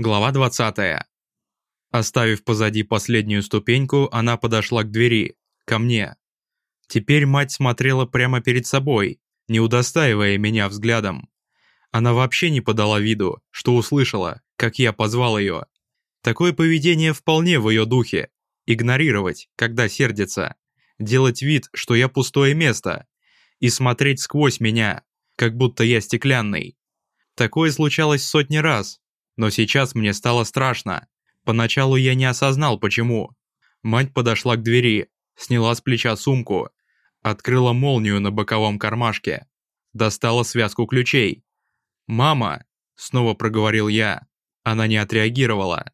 Глава 20. Оставив позади последнюю ступеньку, она подошла к двери, ко мне. Теперь мать смотрела прямо перед собой, не удостаивая меня взглядом. Она вообще не подала виду, что услышала, как я позвал ее. Такое поведение вполне в ее духе. Игнорировать, когда сердится. Делать вид, что я пустое место. И смотреть сквозь меня, как будто я стеклянный. Такое случалось сотни раз, но сейчас мне стало страшно. Поначалу я не осознал, почему. Мать подошла к двери, сняла с плеча сумку, открыла молнию на боковом кармашке, достала связку ключей. «Мама!» — снова проговорил я. Она не отреагировала.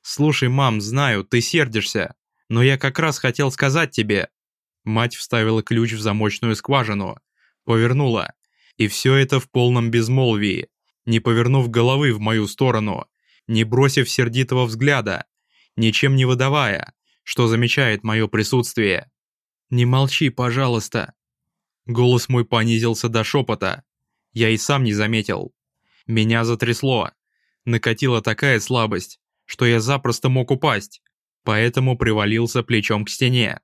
«Слушай, мам, знаю, ты сердишься, но я как раз хотел сказать тебе». Мать вставила ключ в замочную скважину, повернула, и все это в полном безмолвии не повернув головы в мою сторону, не бросив сердитого взгляда, ничем не выдавая, что замечает мое присутствие. «Не молчи, пожалуйста!» Голос мой понизился до шепота. Я и сам не заметил. Меня затрясло. Накатила такая слабость, что я запросто мог упасть, поэтому привалился плечом к стене.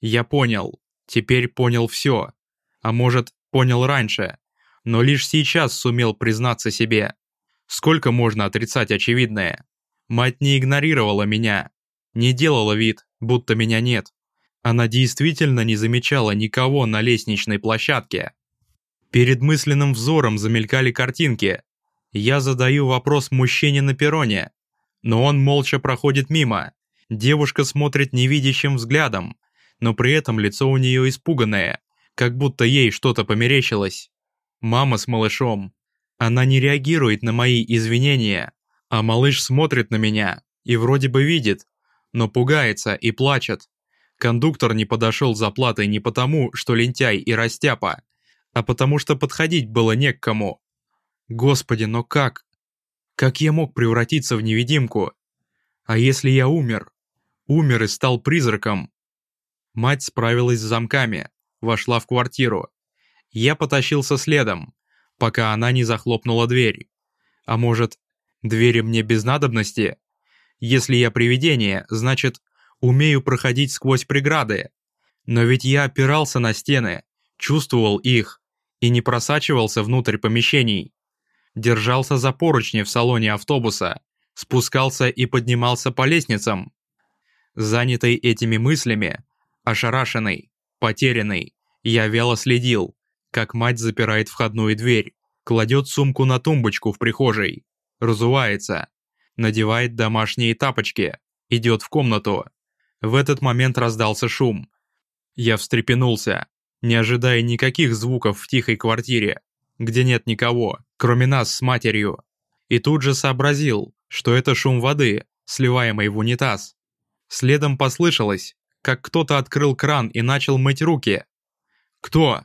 Я понял, теперь понял все. А может, понял раньше, но лишь сейчас сумел признаться себе. Сколько можно отрицать очевидное? Мать не игнорировала меня, не делала вид, будто меня нет. Она действительно не замечала никого на лестничной площадке. Перед мысленным взором замелькали картинки. Я задаю вопрос мужчине на перроне, но он молча проходит мимо. Девушка смотрит невидящим взглядом, но при этом лицо у нее испуганное, как будто ей что-то померещилось. Мама с малышом. Она не реагирует на мои извинения, а малыш смотрит на меня и вроде бы видит, но пугается и плачет. Кондуктор не подошел за платой не потому, что лентяй и растяпа, а потому что подходить было не к кому. Господи, но как? Как я мог превратиться в невидимку? А если я умер? Умер и стал призраком. Мать справилась с замками, вошла в квартиру, я потащился следом, пока она не захлопнула дверь. А может, двери мне без надобности? Если я привидение, значит, умею проходить сквозь преграды. Но ведь я опирался на стены, чувствовал их и не просачивался внутрь помещений. Держался за поручни в салоне автобуса, спускался и поднимался по лестницам. Занятый этими мыслями, ошарашенный, потерянный, я вяло следил, как мать запирает входную дверь, кладет сумку на тумбочку в прихожей, разувается, надевает домашние тапочки, идет в комнату. В этот момент раздался шум. Я встрепенулся, не ожидая никаких звуков в тихой квартире, где нет никого, кроме нас с матерью. И тут же сообразил, что это шум воды, сливаемой в унитаз. Следом послышалось, как кто-то открыл кран и начал мыть руки. «Кто?»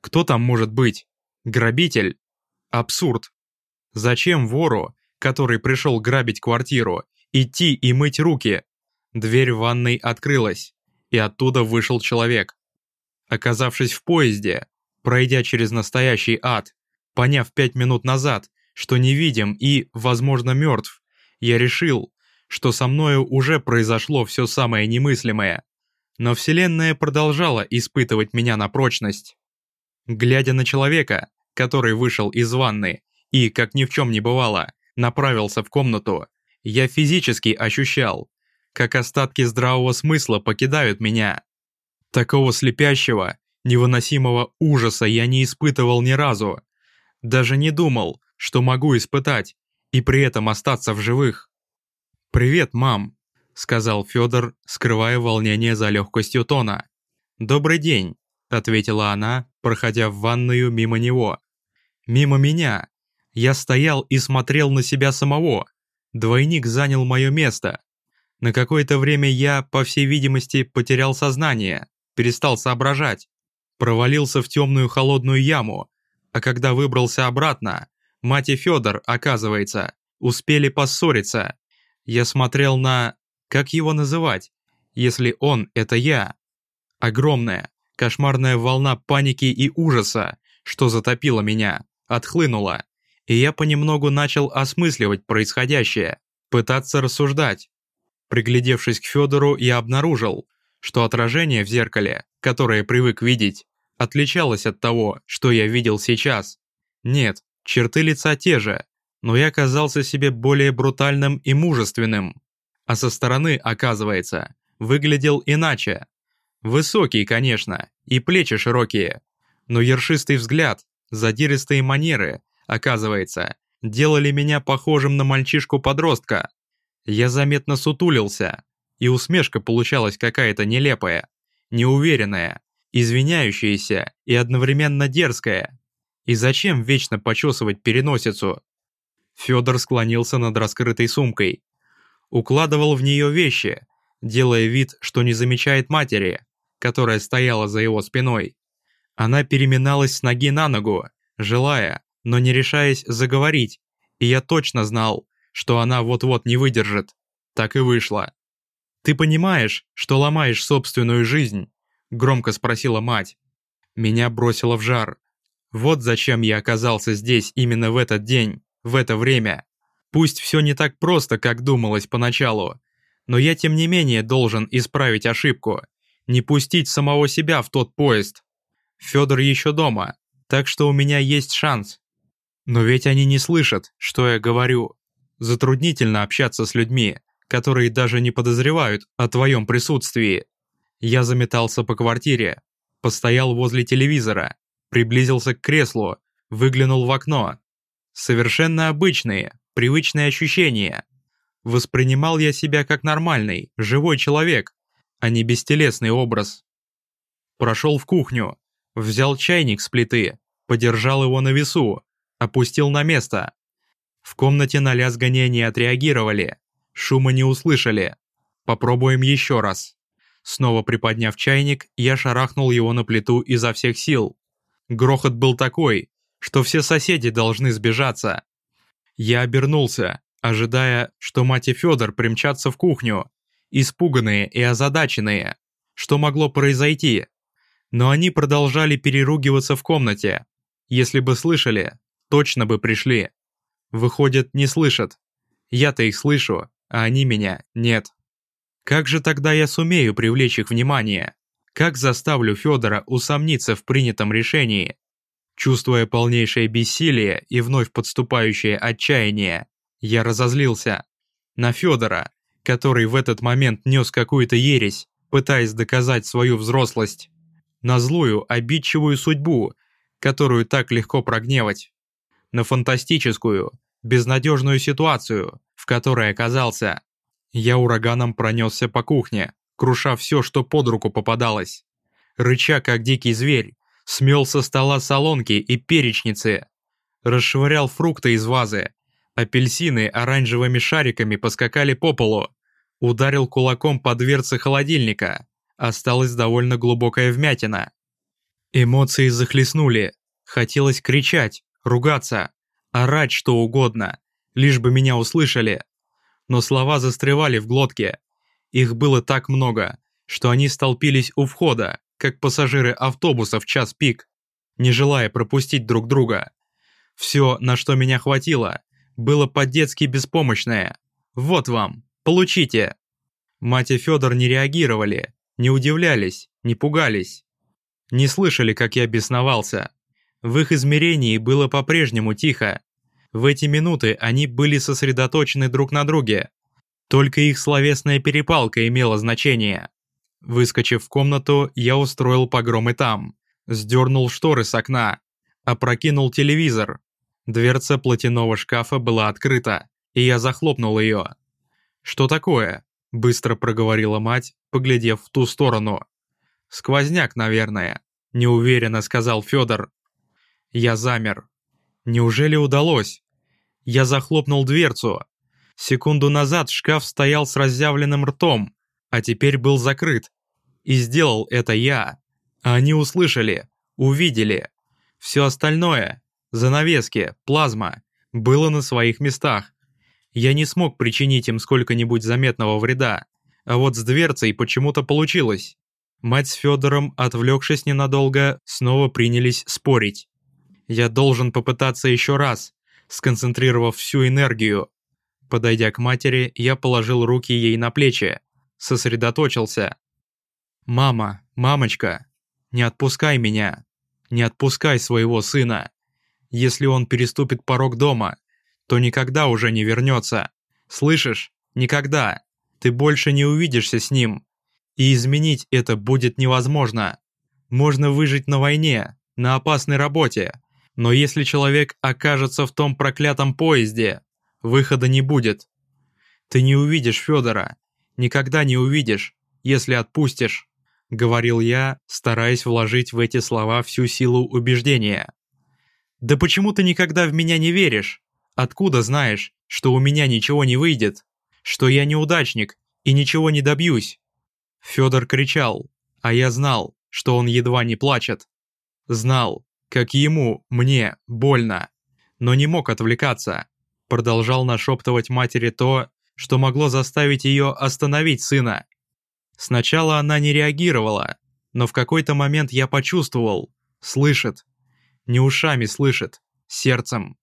Кто там может быть? Грабитель? Абсурд. Зачем вору, который пришел грабить квартиру, идти и мыть руки? Дверь в ванной открылась, и оттуда вышел человек. Оказавшись в поезде, пройдя через настоящий ад, поняв пять минут назад, что невидим и, возможно, мертв, я решил, что со мною уже произошло все самое немыслимое. Но Вселенная продолжала испытывать меня на прочность. Глядя на человека, который вышел из ванны и, как ни в чем не бывало, направился в комнату, я физически ощущал, как остатки здравого смысла покидают меня. Такого слепящего, невыносимого ужаса я не испытывал ни разу. Даже не думал, что могу испытать и при этом остаться в живых. «Привет, мам», — сказал Федор, скрывая волнение за легкостью тона. «Добрый день», — ответила она, проходя в ванную мимо него. Мимо меня. Я стоял и смотрел на себя самого. Двойник занял мое место. На какое-то время я, по всей видимости, потерял сознание, перестал соображать, провалился в темную холодную яму, а когда выбрался обратно, мать и Федор, оказывается, успели поссориться. Я смотрел на... как его называть, если он — это я? Огромная, Кошмарная волна паники и ужаса, что затопила меня, отхлынула, и я понемногу начал осмысливать происходящее. пытаться рассуждать. Приглядевшись к Федору, я обнаружил, что отражение в зеркале, которое привык видеть, отличалось от того, что я видел сейчас. Нет, черты лица те же, но я казался себе более брутальным и мужественным. А со стороны, оказывается, выглядел иначе. Высокий, конечно, и плечи широкие, но ершистый взгляд, задиристые манеры, оказывается, делали меня похожим на мальчишку-подростка. Я заметно сутулился, и усмешка получалась какая-то нелепая, неуверенная, извиняющаяся и одновременно дерзкая. И зачем вечно почесывать переносицу? Федор склонился над раскрытой сумкой. Укладывал в нее вещи, делая вид, что не замечает матери, которая стояла за его спиной. Она переминалась с ноги на ногу, желая, но не решаясь заговорить, и я точно знал, что она вот-вот не выдержит. Так и вышло. «Ты понимаешь, что ломаешь собственную жизнь?» – громко спросила мать. Меня бросило в жар. Вот зачем я оказался здесь именно в этот день, в это время. Пусть все не так просто, как думалось поначалу, но я тем не менее должен исправить ошибку, не пустить самого себя в тот поезд. Федор еще дома, так что у меня есть шанс. Но ведь они не слышат, что я говорю. Затруднительно общаться с людьми, которые даже не подозревают о твоем присутствии. Я заметался по квартире, постоял возле телевизора, приблизился к креслу, выглянул в окно. Совершенно обычные, привычные ощущения. Воспринимал я себя как нормальный, живой человек, а не бестелесный образ. Прошел в кухню, взял чайник с плиты, подержал его на весу, опустил на место. В комнате на лязгание не отреагировали, Шума не услышали. Попробуем еще раз. Снова приподняв чайник, я шарахнул его на плиту изо всех сил. Грохот был такой, что все соседи должны сбежаться. Я обернулся, ожидая, что мать и Федор примчатся в кухню, испуганные и озадаченные. Что могло произойти? Но они продолжали переругиваться в комнате. Если бы слышали, точно бы пришли. Выходит, не слышат. Я-то их слышу, а они меня нет. Как же тогда я сумею привлечь их внимание? Как заставлю Федора усомниться в принятом решении? Чувствуя полнейшее бессилие и вновь подступающее отчаяние, я разозлился. На Федора, который в этот момент нес какую-то ересь, пытаясь доказать свою взрослость. На злую, обидчивую судьбу, которую так легко прогневать. На фантастическую, безнадежную ситуацию, в которой оказался. Я ураганом пронесся по кухне, круша все, что под руку попадалось. Рыча, как дикий зверь, смел со стола солонки и перечницы. Расшвырял фрукты из вазы. Апельсины оранжевыми шариками поскакали по полу. Ударил кулаком по дверце холодильника. Осталась довольно глубокая вмятина. Эмоции захлестнули. Хотелось кричать, ругаться, орать что угодно, лишь бы меня услышали. Но слова застревали в глотке. Их было так много, что они столпились у входа, как пассажиры автобуса в час пик, не желая пропустить друг друга. Все, на что меня хватило, было по-детски беспомощное. Вот вам, получите. Мать и Федор не реагировали, не удивлялись, не пугались. Не слышали, как я бесновался. В их измерении было по-прежнему тихо, в эти минуты они были сосредоточены друг на друге. Только их словесная перепалка имела значение. Выскочив в комнату, я устроил погром и там. Сдернул шторы с окна. Опрокинул телевизор. Дверца платяного шкафа была открыта, и я захлопнул ее. «Что такое?» – быстро проговорила мать, поглядев в ту сторону. «Сквозняк, наверное», – неуверенно сказал Федор. Я замер. Неужели удалось? Я захлопнул дверцу. Секунду назад шкаф стоял с разъявленным ртом, а теперь был закрыт. И сделал это я. А они услышали, увидели. Все остальное, занавески, плазма, было на своих местах. Я не смог причинить им сколько-нибудь заметного вреда, а вот с дверцей почему-то получилось. Мать с Федором, отвлекшись ненадолго, снова принялись спорить. Я должен попытаться еще раз, сконцентрировав всю энергию. Подойдя к матери, я положил руки ей на плечи, сосредоточился. «Мама, мамочка, не отпускай меня, не отпускай своего сына. Если он переступит порог дома, то никогда уже не вернется. Слышишь? Никогда. Ты больше не увидишься с ним. И изменить это будет невозможно. Можно выжить на войне, на опасной работе, но если человек окажется в том проклятом поезде, выхода не будет. Ты не увидишь Федора, никогда не увидишь, если отпустишь, говорил я, стараясь вложить в эти слова всю силу убеждения. Да почему ты никогда в меня не веришь? Откуда знаешь, что у меня ничего не выйдет, что я неудачник и ничего не добьюсь? Федор кричал, а я знал, что он едва не плачет. Знал, как ему, мне, больно, но не мог отвлекаться продолжал нашептывать матери то, что могло заставить ее остановить сына. Сначала она не реагировала, но в какой-то момент я почувствовал, слышит. Не ушами слышит, сердцем.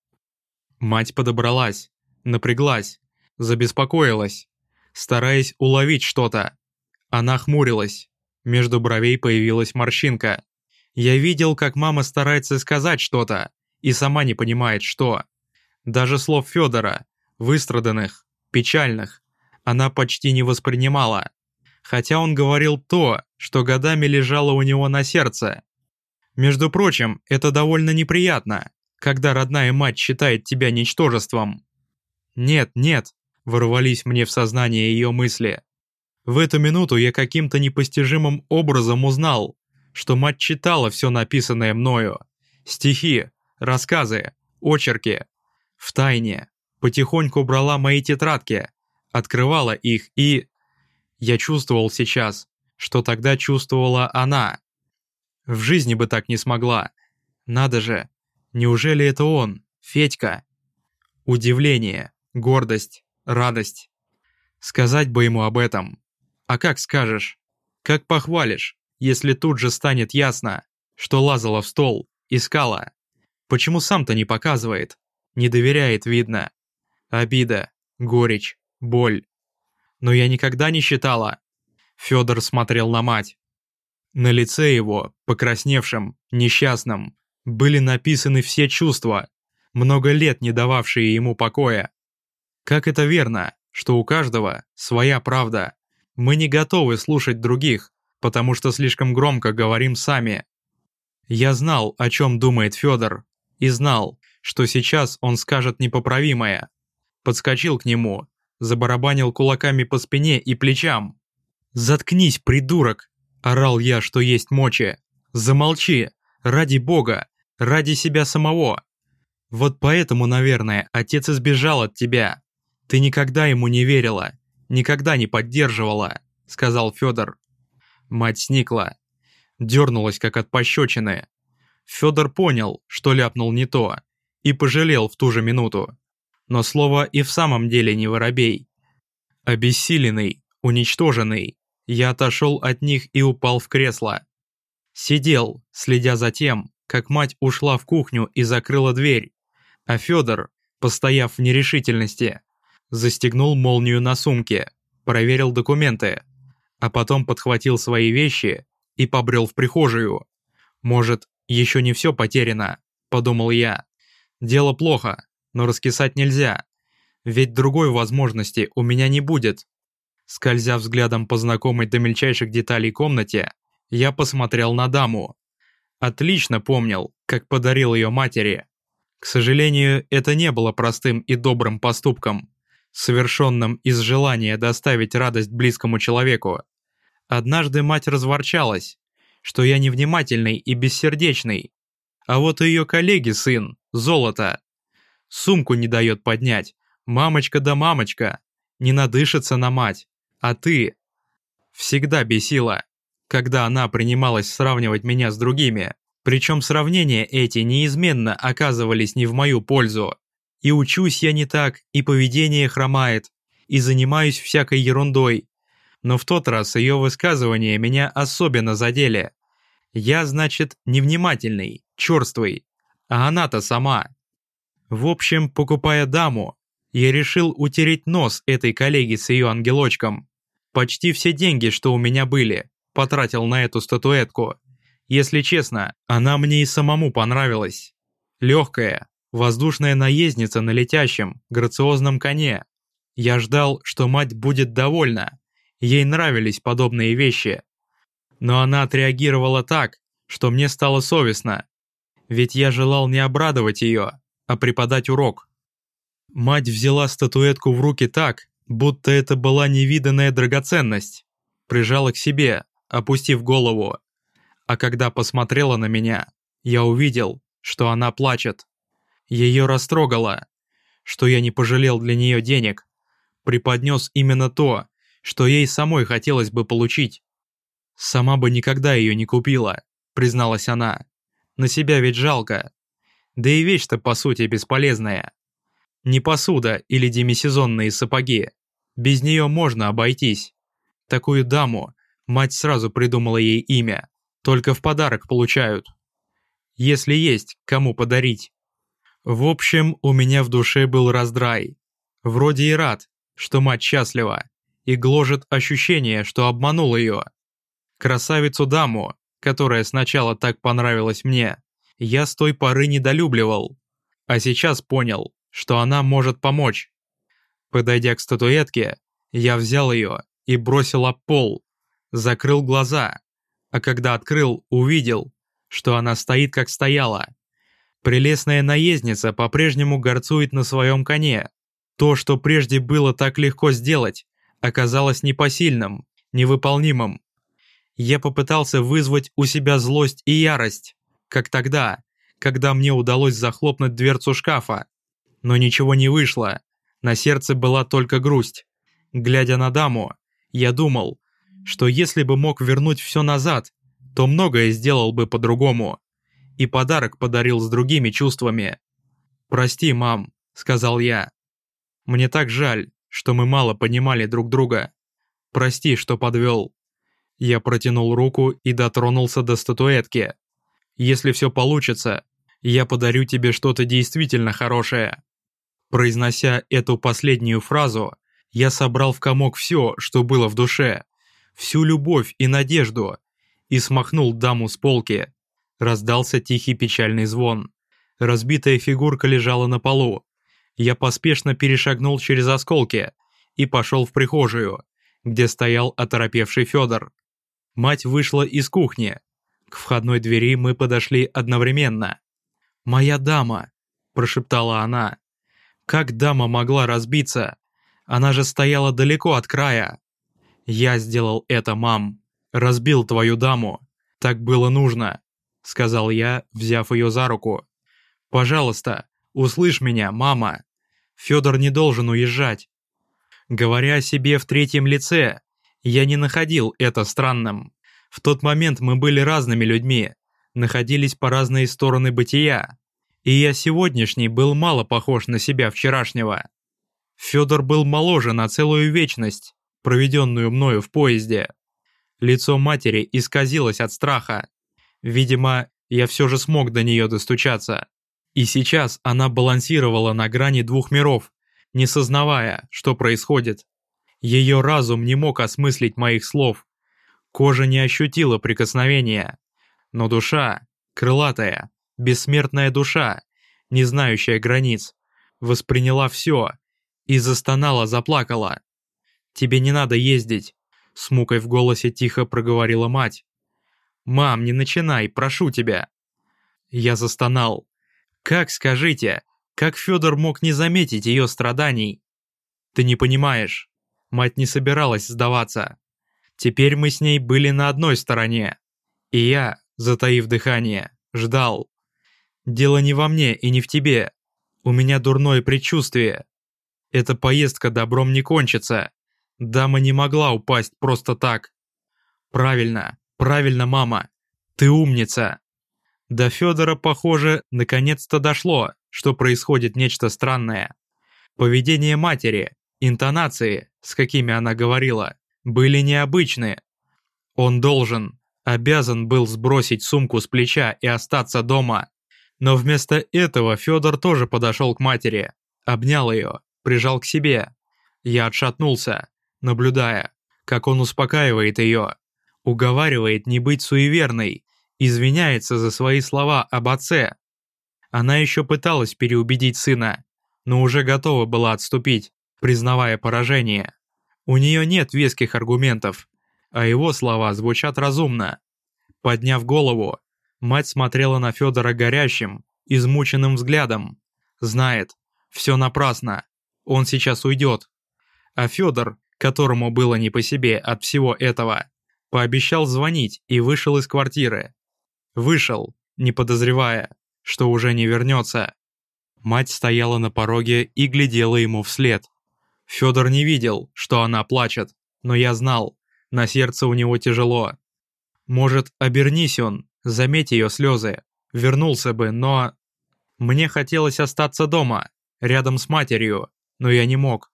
Мать подобралась, напряглась, забеспокоилась, стараясь уловить что-то. Она хмурилась, между бровей появилась морщинка. Я видел, как мама старается сказать что-то и сама не понимает, что. Даже слов Федора, выстраданных, печальных, она почти не воспринимала. Хотя он говорил то, что годами лежало у него на сердце. Между прочим, это довольно неприятно, когда родная мать считает тебя ничтожеством. «Нет, нет», – ворвались мне в сознание ее мысли. В эту минуту я каким-то непостижимым образом узнал, что мать читала все написанное мною. Стихи, рассказы, очерки, в тайне, потихоньку брала мои тетрадки, открывала их и... Я чувствовал сейчас, что тогда чувствовала она. В жизни бы так не смогла. Надо же, неужели это он, Федька? Удивление, гордость, радость. Сказать бы ему об этом. А как скажешь? Как похвалишь, если тут же станет ясно, что лазала в стол, искала? Почему сам-то не показывает? Не доверяет, видно. Обида, горечь, боль. Но я никогда не считала. Федор смотрел на мать. На лице его, покрасневшем, несчастном, были написаны все чувства, много лет не дававшие ему покоя. Как это верно, что у каждого своя правда. Мы не готовы слушать других, потому что слишком громко говорим сами. Я знал, о чем думает Федор, и знал, что сейчас он скажет непоправимое. Подскочил к нему, забарабанил кулаками по спине и плечам. «Заткнись, придурок!» – орал я, что есть мочи. «Замолчи! Ради бога! Ради себя самого! Вот поэтому, наверное, отец избежал от тебя. Ты никогда ему не верила, никогда не поддерживала», – сказал Федор. Мать сникла, дернулась, как от пощечины. Федор понял, что ляпнул не то, и пожалел в ту же минуту. Но слово и в самом деле не воробей. Обессиленный, уничтоженный, я отошел от них и упал в кресло. Сидел, следя за тем, как мать ушла в кухню и закрыла дверь, а Федор, постояв в нерешительности, застегнул молнию на сумке, проверил документы, а потом подхватил свои вещи и побрел в прихожую. Может, еще не все потеряно, подумал я. Дело плохо, но раскисать нельзя. Ведь другой возможности у меня не будет. Скользя взглядом по знакомой до мельчайших деталей комнате, я посмотрел на даму. Отлично помнил, как подарил ее матери. К сожалению, это не было простым и добрым поступком, совершенным из желания доставить радость близкому человеку. Однажды мать разворчалась, что я невнимательный и бессердечный, а вот ее коллеги сын, золото. Сумку не дает поднять. Мамочка да мамочка. Не надышится на мать. А ты? Всегда бесила, когда она принималась сравнивать меня с другими. Причем сравнения эти неизменно оказывались не в мою пользу. И учусь я не так, и поведение хромает, и занимаюсь всякой ерундой. Но в тот раз ее высказывания меня особенно задели. Я, значит, невнимательный, черствый, а она-то сама. В общем, покупая даму, Я решил утереть нос этой коллеги с ее ангелочком. Почти все деньги, что у меня были, потратил на эту статуэтку. Если честно, она мне и самому понравилась. Легкая, воздушная наездница на летящем, грациозном коне. Я ждал, что мать будет довольна. Ей нравились подобные вещи. Но она отреагировала так, что мне стало совестно. Ведь я желал не обрадовать ее, а преподать урок. Мать взяла статуэтку в руки так, будто это была невиданная драгоценность. Прижала к себе, опустив голову. А когда посмотрела на меня, я увидел, что она плачет. Ее растрогало, что я не пожалел для нее денег, преподнес именно то, что ей самой хотелось бы получить. Сама бы никогда ее не купила, призналась она. На себя ведь жалко. Да и вещь-то по сути бесполезная. Не посуда или демисезонные сапоги. Без нее можно обойтись. Такую даму мать сразу придумала ей имя. Только в подарок получают. Если есть, кому подарить. В общем, у меня в душе был раздрай. Вроде и рад, что мать счастлива, и гложет ощущение, что обманул ее. Красавицу-даму, которая сначала так понравилась мне, я с той поры недолюбливал, а сейчас понял, что она может помочь. Подойдя к статуэтке, я взял ее и бросил об пол, закрыл глаза, а когда открыл, увидел, что она стоит как стояла. Прелестная наездница по-прежнему горцует на своем коне. То, что прежде было так легко сделать, оказалось непосильным, невыполнимым. Я попытался вызвать у себя злость и ярость, как тогда, когда мне удалось захлопнуть дверцу шкафа. Но ничего не вышло, на сердце была только грусть. Глядя на даму, я думал, что если бы мог вернуть все назад, то многое сделал бы по-другому. И подарок подарил с другими чувствами. «Прости, мам», — сказал я. «Мне так жаль, что мы мало понимали друг друга. Прости, что подвел». Я протянул руку и дотронулся до статуэтки. «Если все получится, я подарю тебе что-то действительно хорошее». Произнося эту последнюю фразу, я собрал в комок все, что было в душе, всю любовь и надежду, и смахнул даму с полки. Раздался тихий печальный звон. Разбитая фигурка лежала на полу. Я поспешно перешагнул через осколки и пошел в прихожую, где стоял оторопевший Федор. Мать вышла из кухни. К входной двери мы подошли одновременно. «Моя дама!» – прошептала она. «Как дама могла разбиться? Она же стояла далеко от края!» «Я сделал это, мам. Разбил твою даму. Так было нужно», – сказал я, взяв ее за руку. «Пожалуйста, услышь меня, мама. Федор не должен уезжать». Говоря о себе в третьем лице, я не находил это странным. В тот момент мы были разными людьми, находились по разные стороны бытия. И я сегодняшний был мало похож на себя вчерашнего. Федор был моложе на целую вечность, проведенную мною в поезде. Лицо матери исказилось от страха. Видимо, я все же смог до нее достучаться. И сейчас она балансировала на грани двух миров, не сознавая, что происходит. Ее разум не мог осмыслить моих слов. Кожа не ощутила прикосновения. Но душа, крылатая, бессмертная душа, не знающая границ, восприняла все и застонала, заплакала. «Тебе не надо ездить», — с мукой в голосе тихо проговорила мать. «Мам, не начинай, прошу тебя». Я застонал. «Как, скажите, как Федор мог не заметить ее страданий?» «Ты не понимаешь. Мать не собиралась сдаваться. Теперь мы с ней были на одной стороне. И я, затаив дыхание, ждал. Дело не во мне и не в тебе. У меня дурное предчувствие. Эта поездка добром не кончится. Дама не могла упасть просто так. Правильно, правильно, мама. Ты умница. До Федора, похоже, наконец-то дошло, что происходит нечто странное. Поведение матери, интонации, с какими она говорила, были необычны. Он должен, обязан был сбросить сумку с плеча и остаться дома. Но вместо этого Федор тоже подошел к матери, обнял ее, прижал к себе. Я отшатнулся, наблюдая, как он успокаивает ее, уговаривает не быть суеверной, извиняется за свои слова об отце. Она еще пыталась переубедить сына, но уже готова была отступить, признавая поражение. У нее нет веских аргументов, а его слова звучат разумно. Подняв голову, мать смотрела на Федора горящим, измученным взглядом. Знает, все напрасно, он сейчас уйдет. А Федор, которому было не по себе от всего этого, пообещал звонить и вышел из квартиры. Вышел, не подозревая, что уже не вернется. Мать стояла на пороге и глядела ему вслед. Федор не видел, что она плачет, но я знал, на сердце у него тяжело. Может, обернись он, заметь ее слезы, вернулся бы, но... Мне хотелось остаться дома, рядом с матерью, но я не мог.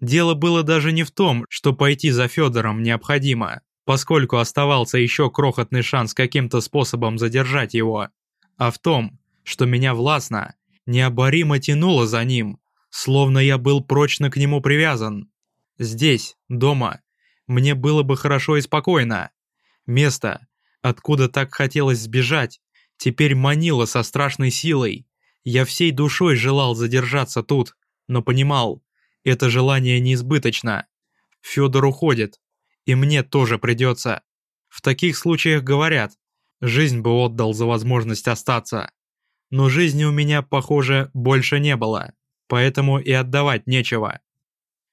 Дело было даже не в том, что пойти за Федором необходимо, поскольку оставался еще крохотный шанс каким-то способом задержать его, а в том, что меня властно, необоримо тянуло за ним, словно я был прочно к нему привязан. Здесь, дома, мне было бы хорошо и спокойно. Место, откуда так хотелось сбежать, теперь манило со страшной силой. Я всей душой желал задержаться тут, но понимал, это желание неизбыточно. Федор уходит, и мне тоже придется. В таких случаях говорят, жизнь бы отдал за возможность остаться. Но жизни у меня, похоже, больше не было, поэтому и отдавать нечего.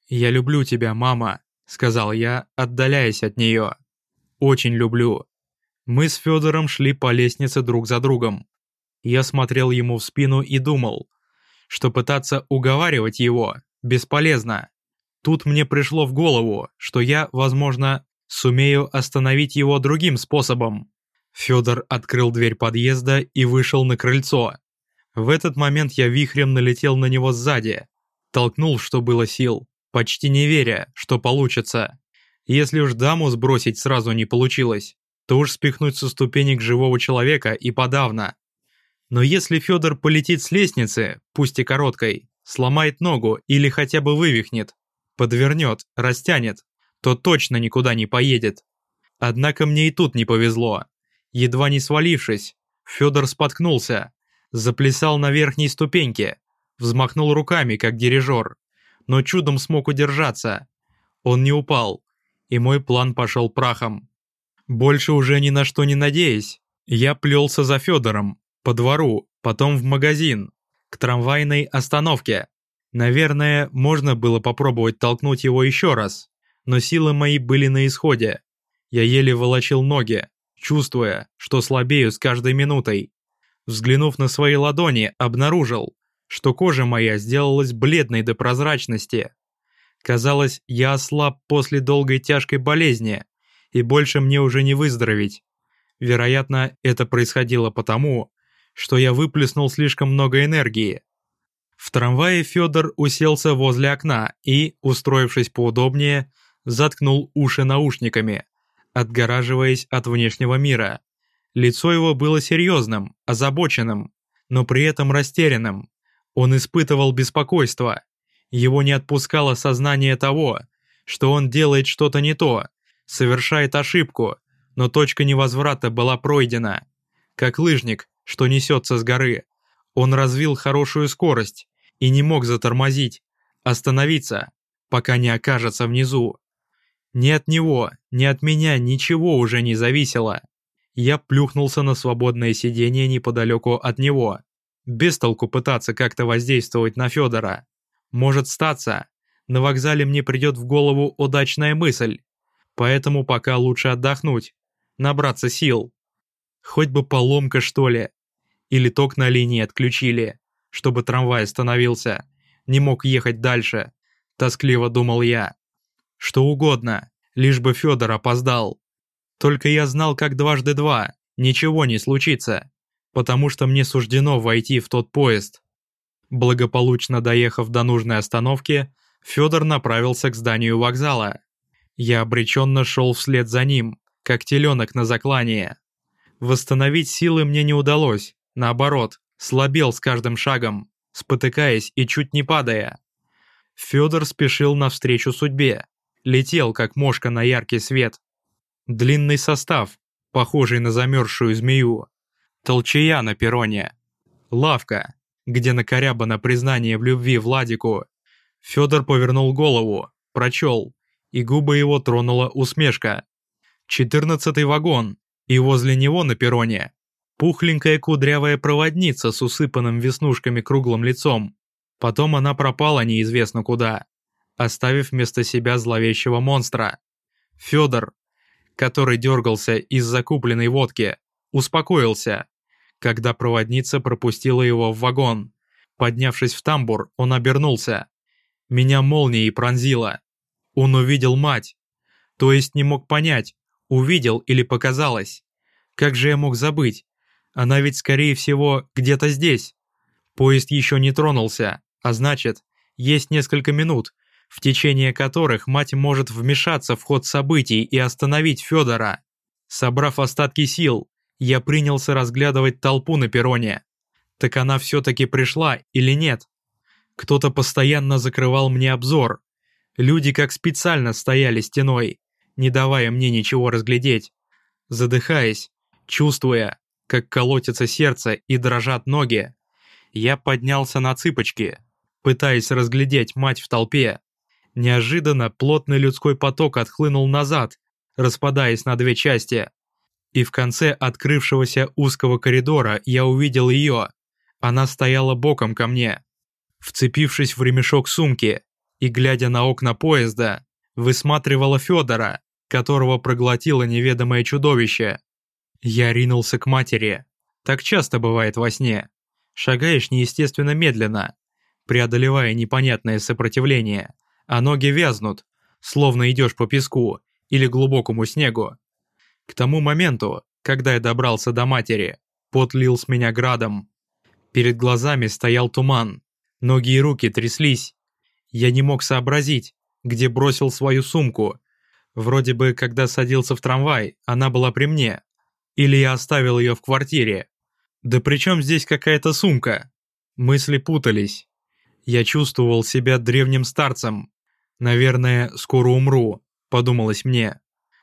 «Я люблю тебя, мама», — сказал я, отдаляясь от нее. «Очень люблю». Мы с Федором шли по лестнице друг за другом. Я смотрел ему в спину и думал, что пытаться уговаривать его бесполезно. Тут мне пришло в голову, что я, возможно, сумею остановить его другим способом. Федор открыл дверь подъезда и вышел на крыльцо. В этот момент я вихрем налетел на него сзади, толкнул, что было сил, почти не веря, что получится. Если уж даму сбросить сразу не получилось, то уж спихнуть со ступенек живого человека и подавно. Но если Федор полетит с лестницы, пусть и короткой, сломает ногу или хотя бы вывихнет, подвернет, растянет, то точно никуда не поедет. Однако мне и тут не повезло. Едва не свалившись, Федор споткнулся, заплясал на верхней ступеньке, взмахнул руками, как дирижер, но чудом смог удержаться. Он не упал, и мой план пошел прахом. Больше уже ни на что не надеясь, я плелся за Федором, по двору, потом в магазин, к трамвайной остановке. Наверное, можно было попробовать толкнуть его еще раз, но силы мои были на исходе. Я еле волочил ноги, чувствуя, что слабею с каждой минутой. Взглянув на свои ладони, обнаружил, что кожа моя сделалась бледной до прозрачности. Казалось, я ослаб после долгой тяжкой болезни, и больше мне уже не выздороветь. Вероятно, это происходило потому, что я выплеснул слишком много энергии. В трамвае Федор уселся возле окна и, устроившись поудобнее, заткнул уши наушниками, отгораживаясь от внешнего мира. Лицо его было серьезным, озабоченным, но при этом растерянным. Он испытывал беспокойство. Его не отпускало сознание того, что он делает что-то не то, совершает ошибку, но точка невозврата была пройдена. Как лыжник, что несется с горы. Он развил хорошую скорость и не мог затормозить, остановиться, пока не окажется внизу. Ни от него, ни от меня ничего уже не зависело. Я плюхнулся на свободное сиденье неподалеку от него. Без толку пытаться как-то воздействовать на Федора. Может статься, на вокзале мне придет в голову удачная мысль. Поэтому пока лучше отдохнуть, набраться сил. Хоть бы поломка, что ли. Или ток на линии отключили, чтобы трамвай остановился. Не мог ехать дальше. Тоскливо думал я. Что угодно, лишь бы Федор опоздал. Только я знал, как дважды два, ничего не случится, потому что мне суждено войти в тот поезд. Благополучно доехав до нужной остановки, Федор направился к зданию вокзала. Я обреченно шел вслед за ним, как теленок на заклание. Восстановить силы мне не удалось, Наоборот, слабел с каждым шагом, спотыкаясь и чуть не падая. Федор спешил навстречу судьбе, летел, как мошка на яркий свет. Длинный состав, похожий на замерзшую змею. Толчая на перроне. Лавка, где накорябано признание в любви Владику. Федор повернул голову, прочел, и губы его тронула усмешка. Четырнадцатый вагон, и возле него на перроне пухленькая кудрявая проводница с усыпанным веснушками круглым лицом. Потом она пропала неизвестно куда, оставив вместо себя зловещего монстра. Федор, который дергался из закупленной водки, успокоился, когда проводница пропустила его в вагон. Поднявшись в тамбур, он обернулся. Меня молнией пронзило. Он увидел мать. То есть не мог понять, увидел или показалось. Как же я мог забыть? Она ведь, скорее всего, где-то здесь. Поезд еще не тронулся, а значит, есть несколько минут, в течение которых мать может вмешаться в ход событий и остановить Федора. Собрав остатки сил, я принялся разглядывать толпу на перроне. Так она все-таки пришла или нет? Кто-то постоянно закрывал мне обзор. Люди как специально стояли стеной, не давая мне ничего разглядеть. Задыхаясь, чувствуя, как колотится сердце и дрожат ноги. Я поднялся на цыпочки, пытаясь разглядеть мать в толпе. Неожиданно плотный людской поток отхлынул назад, распадаясь на две части. И в конце открывшегося узкого коридора я увидел ее. Она стояла боком ко мне, вцепившись в ремешок сумки и, глядя на окна поезда, высматривала Федора, которого проглотило неведомое чудовище. Я ринулся к матери. Так часто бывает во сне. Шагаешь неестественно медленно, преодолевая непонятное сопротивление, а ноги вязнут, словно идешь по песку или глубокому снегу. К тому моменту, когда я добрался до матери, пот лил с меня градом. Перед глазами стоял туман, ноги и руки тряслись. Я не мог сообразить, где бросил свою сумку. Вроде бы, когда садился в трамвай, она была при мне, или я оставил ее в квартире? Да при чем здесь какая-то сумка? Мысли путались. Я чувствовал себя древним старцем. Наверное, скоро умру, подумалось мне.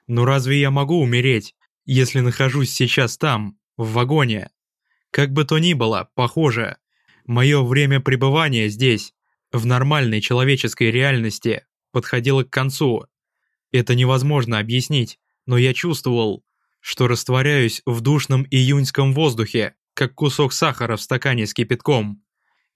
Но разве я могу умереть, если нахожусь сейчас там, в вагоне? Как бы то ни было, похоже, мое время пребывания здесь, в нормальной человеческой реальности, подходило к концу. Это невозможно объяснить, но я чувствовал, что растворяюсь в душном июньском воздухе, как кусок сахара в стакане с кипятком.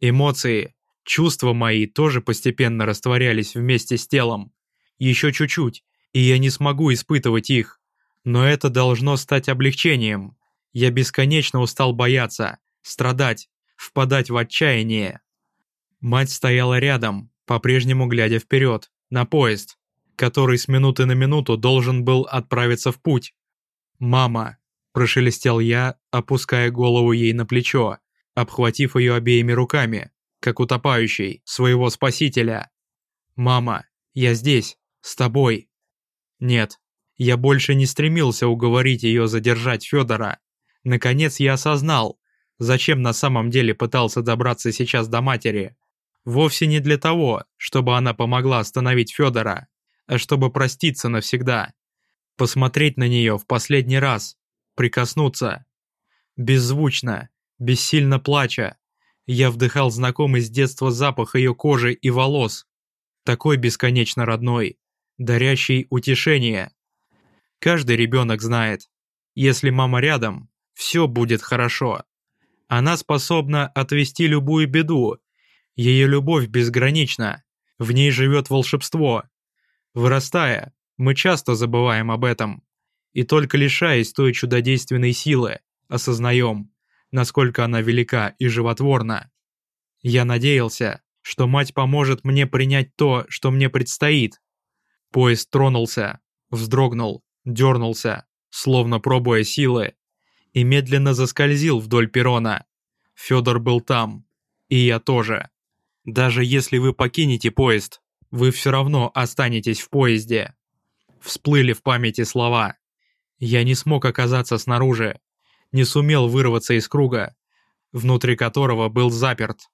Эмоции, чувства мои тоже постепенно растворялись вместе с телом. Еще чуть-чуть, и я не смогу испытывать их. Но это должно стать облегчением. Я бесконечно устал бояться, страдать, впадать в отчаяние. Мать стояла рядом, по-прежнему глядя вперед, на поезд, который с минуты на минуту должен был отправиться в путь. «Мама!» – прошелестел я, опуская голову ей на плечо, обхватив ее обеими руками, как утопающий, своего спасителя. «Мама, я здесь, с тобой!» Нет, я больше не стремился уговорить ее задержать Федора. Наконец я осознал, зачем на самом деле пытался добраться сейчас до матери. Вовсе не для того, чтобы она помогла остановить Федора, а чтобы проститься навсегда посмотреть на нее в последний раз, прикоснуться. Беззвучно, бессильно плача, я вдыхал знакомый с детства запах ее кожи и волос, такой бесконечно родной, дарящий утешение. Каждый ребенок знает, если мама рядом, все будет хорошо. Она способна отвести любую беду, ее любовь безгранична, в ней живет волшебство. Вырастая, мы часто забываем об этом. И только лишаясь той чудодейственной силы, осознаем, насколько она велика и животворна. Я надеялся, что мать поможет мне принять то, что мне предстоит. Поезд тронулся, вздрогнул, дернулся, словно пробуя силы, и медленно заскользил вдоль перрона. Федор был там, и я тоже. Даже если вы покинете поезд, вы все равно останетесь в поезде всплыли в памяти слова. Я не смог оказаться снаружи, не сумел вырваться из круга, внутри которого был заперт.